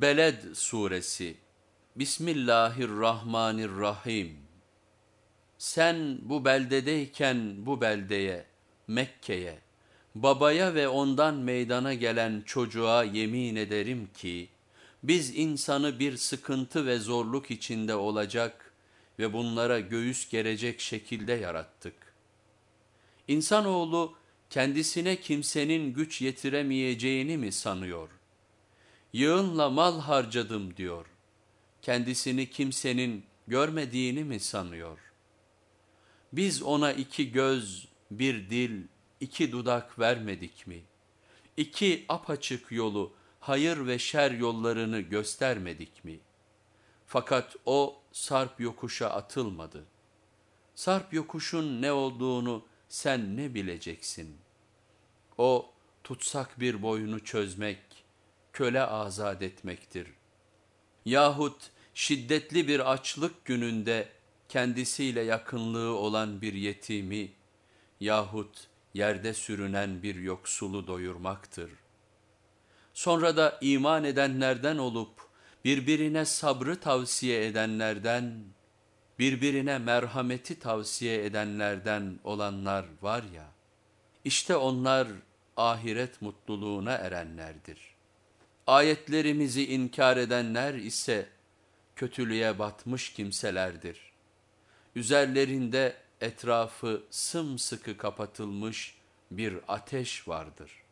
Beled Suresi Bismillahirrahmanirrahim Sen bu beldedeyken bu beldeye, Mekke'ye, babaya ve ondan meydana gelen çocuğa yemin ederim ki, biz insanı bir sıkıntı ve zorluk içinde olacak ve bunlara göğüs gerecek şekilde yarattık. İnsanoğlu kendisine kimsenin güç yetiremeyeceğini mi sanıyor? Yığınla mal harcadım diyor. Kendisini kimsenin görmediğini mi sanıyor? Biz ona iki göz, bir dil, iki dudak vermedik mi? İki apaçık yolu, hayır ve şer yollarını göstermedik mi? Fakat o sarp yokuşa atılmadı. Sarp yokuşun ne olduğunu sen ne bileceksin? O tutsak bir boyunu çözmek, köle azat etmektir. Yahut şiddetli bir açlık gününde kendisiyle yakınlığı olan bir yetimi yahut yerde sürünen bir yoksulu doyurmaktır. Sonra da iman edenlerden olup birbirine sabrı tavsiye edenlerden, birbirine merhameti tavsiye edenlerden olanlar var ya, işte onlar ahiret mutluluğuna erenlerdir. Ayetlerimizi inkar edenler ise kötülüğe batmış kimselerdir. Üzerlerinde etrafı sımsıkı kapatılmış bir ateş vardır.